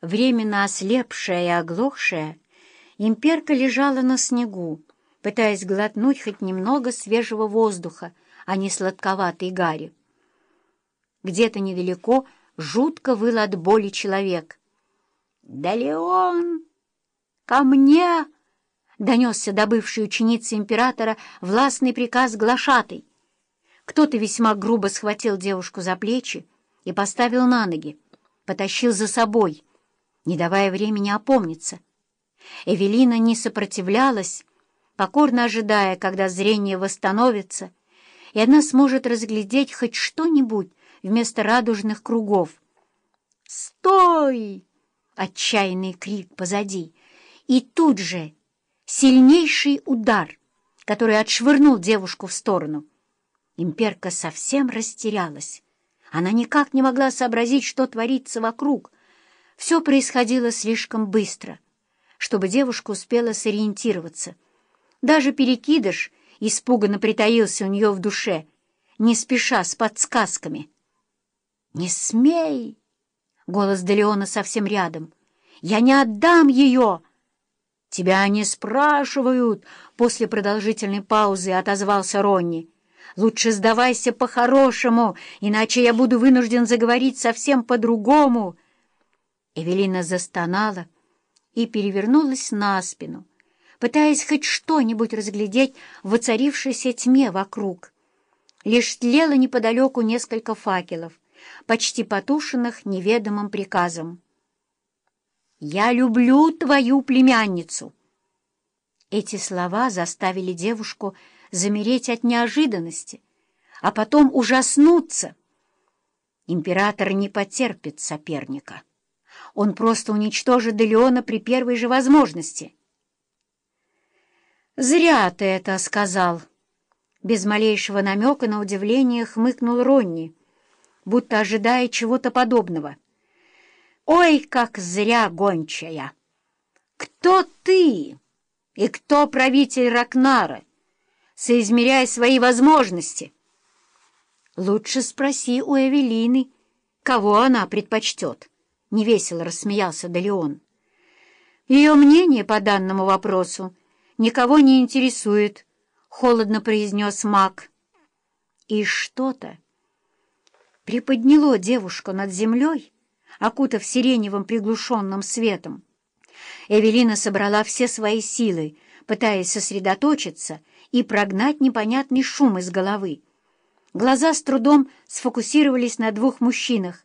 Временно ослепшая и оглохшая, имперка лежала на снегу, пытаясь глотнуть хоть немного свежего воздуха, а не сладковатой гари. Где-то недалеко жутко выл от боли человек. «Да Леон! Ко мне!» — донесся до бывшей ученицы императора властный приказ глашатой. Кто-то весьма грубо схватил девушку за плечи и поставил на ноги, потащил за собой, не давая времени опомниться. Эвелина не сопротивлялась, покорно ожидая, когда зрение восстановится, и она сможет разглядеть хоть что-нибудь вместо радужных кругов. «Стой!» — отчаянный крик позади, и тут же сильнейший удар, который отшвырнул девушку в сторону. Имперка совсем растерялась. Она никак не могла сообразить, что творится вокруг. Все происходило слишком быстро, чтобы девушка успела сориентироваться. Даже перекидыш испуганно притаился у нее в душе, не спеша с подсказками. «Не смей!» — голос Делеона совсем рядом. «Я не отдам ее!» «Тебя не спрашивают!» — после продолжительной паузы отозвался Ронни. «Лучше сдавайся по-хорошему, иначе я буду вынужден заговорить совсем по-другому!» Эвелина застонала и перевернулась на спину, пытаясь хоть что-нибудь разглядеть в воцарившейся тьме вокруг. Лишь тлело неподалеку несколько факелов, почти потушенных неведомым приказом. «Я люблю твою племянницу!» Эти слова заставили девушку замереть от неожиданности, а потом ужаснуться. Император не потерпит соперника. Он просто уничтожит Делеона при первой же возможности. «Зря ты это сказал!» Без малейшего намека на удивление хмыкнул Ронни, будто ожидая чего-то подобного. «Ой, как зря, гончая! Кто ты и кто правитель Ракнара? Соизмеряй свои возможности!» «Лучше спроси у Эвелины, кого она предпочтет». — невесело рассмеялся Далеон. «Ее мнение по данному вопросу никого не интересует», — холодно произнес маг. И что-то приподняло девушку над землей, окутав сиреневым приглушенным светом. Эвелина собрала все свои силы, пытаясь сосредоточиться и прогнать непонятный шум из головы. Глаза с трудом сфокусировались на двух мужчинах,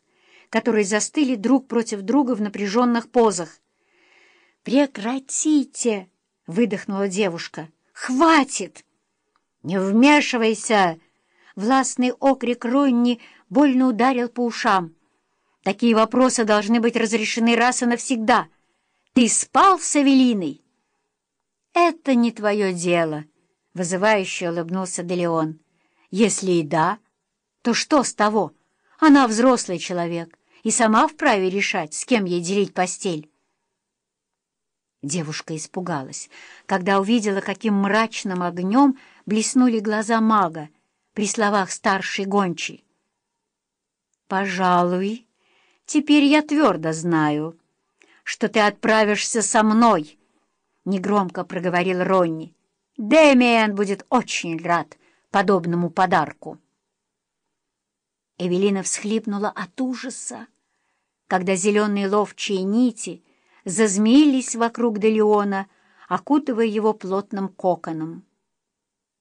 которые застыли друг против друга в напряженных позах. «Прекратите!» — выдохнула девушка. «Хватит!» «Не вмешивайся!» Властный окрик Ронни больно ударил по ушам. «Такие вопросы должны быть разрешены раз и навсегда. Ты спал с Авелиной?» «Это не твое дело», — вызывающе улыбнулся Делеон. «Если и да, то что с того?» Она взрослый человек и сама вправе решать, с кем ей делить постель. Девушка испугалась, когда увидела, каким мрачным огнем блеснули глаза мага при словах старшей гончей. «Пожалуй, теперь я твердо знаю, что ты отправишься со мной», — негромко проговорил Ронни. «Дэмиен будет очень рад подобному подарку». Эвелина всхлипнула от ужаса, когда зеленые ловчие нити зазмеились вокруг Делеона, окутывая его плотным коконом.